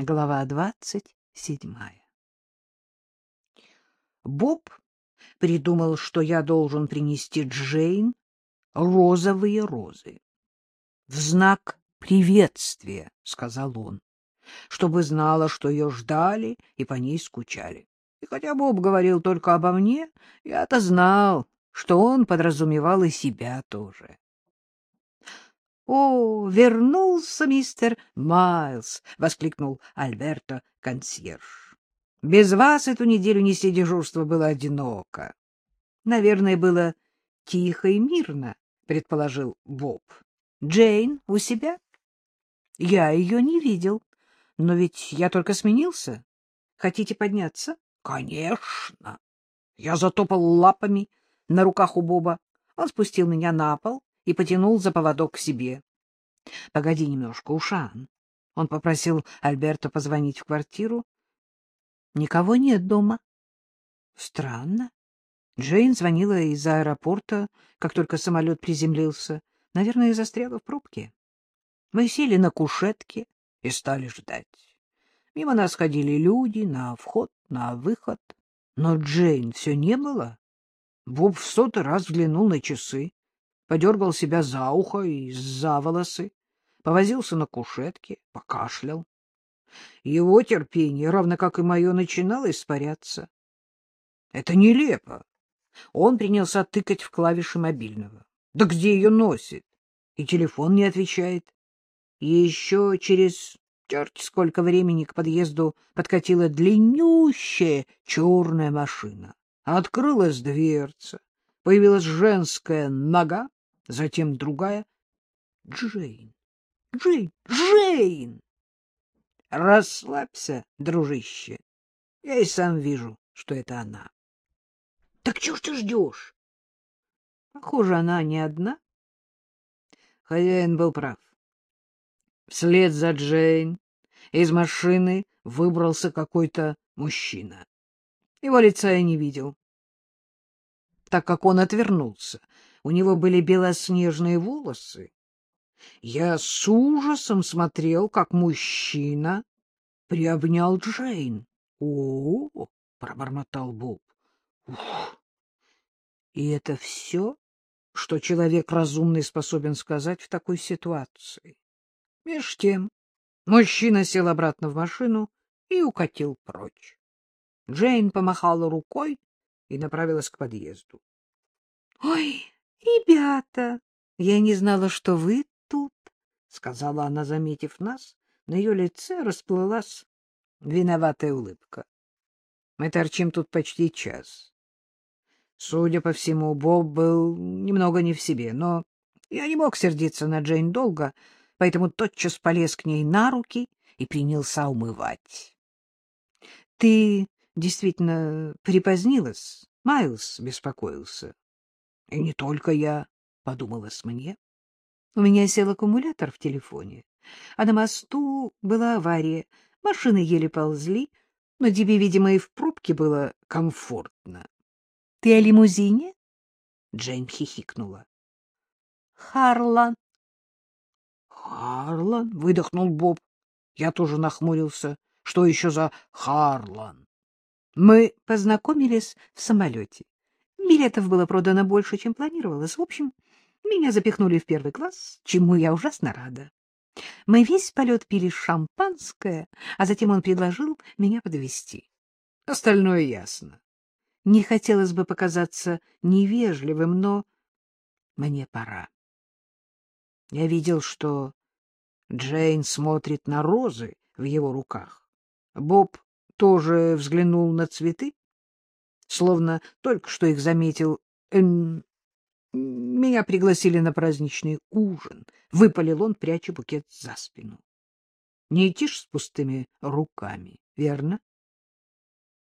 Глава двадцать седьмая. Боб придумал, что я должен принести Джейн розовые розы. — В знак приветствия, — сказал он, — чтобы знала, что ее ждали и по ней скучали. И хотя Боб говорил только обо мне, я-то знал, что он подразумевал и себя тоже. «О, вернулся мистер Майлз!» — воскликнул Альберто консьерж. «Без вас эту неделю нести дежурство было одиноко». «Наверное, было тихо и мирно», — предположил Боб. «Джейн у себя?» «Я ее не видел, но ведь я только сменился. Хотите подняться?» «Конечно!» Я затопал лапами на руках у Боба. Он спустил меня на пол и потянул за поводок к себе. — Погоди немножко, Ушан. Он попросил Альберта позвонить в квартиру. — Никого нет дома. — Странно. Джейн звонила из аэропорта, как только самолет приземлился. Наверное, застряла в пробке. Мы сели на кушетке и стали ждать. Мимо нас ходили люди на вход, на выход. Но Джейн все не было. Боб в сотый раз взглянул на часы подергал себя за ухо и за волосы, повозился на кушетке, покашлял. Его терпение, равно как и мое, начинало испаряться. Это нелепо. Он принялся тыкать в клавиши мобильного. Да где ее носит? И телефон не отвечает. Еще через черти сколько времени к подъезду подкатила длиннющая черная машина. Открылась дверца, появилась женская нога, затем другая. Джейн, Джейн, Джейн! Расслабься, дружище. Я и сам вижу, что это она. Так чего ж ты ждешь? Похоже, она не одна. Хозяин был прав. Вслед за Джейн из машины выбрался какой-то мужчина. Его лица я не видел, так как он отвернулся у него были белоснежные волосы. Я с ужасом смотрел, как мужчина приобнял Джейн. — О, -о, — пробормотал Боб. — Ух! И это все, что человек разумный способен сказать в такой ситуации. Меж тем мужчина сел обратно в машину и укатил прочь. Джейн помахала рукой и направилась к подъезду. — Ой! — Ребята, я не знала, что вы тут, — сказала она, заметив нас. На ее лице расплылась виноватая улыбка. Мы торчим тут почти час. Судя по всему, Боб был немного не в себе, но я не мог сердиться на Джейн долго, поэтому тотчас полез к ней на руки и принялся умывать. — Ты действительно припозднилась? — Майлз беспокоился. И не только я, — подумалось мне. У меня сел аккумулятор в телефоне, а на мосту была авария. Машины еле ползли, но тебе, видимо, и в пробке было комфортно. — Ты о лимузине? — Джейн хихикнула. — Харлан. — Харлан? — выдохнул Боб. Я тоже нахмурился. Что еще за Харлан? Мы познакомились в самолете. Билетов было продано больше, чем планировалось. В общем, меня запихнули в первый класс, чему я ужасно рада. Мы весь полет пили шампанское, а затем он предложил меня подвести. Остальное ясно. Не хотелось бы показаться невежливым, но мне пора. Я видел, что Джейн смотрит на розы в его руках. Боб тоже взглянул на цветы, словно только что их заметил. Меня пригласили на праздничный ужин. Выпалил он, пряча букет за спину. Не идти ж с пустыми руками, верно?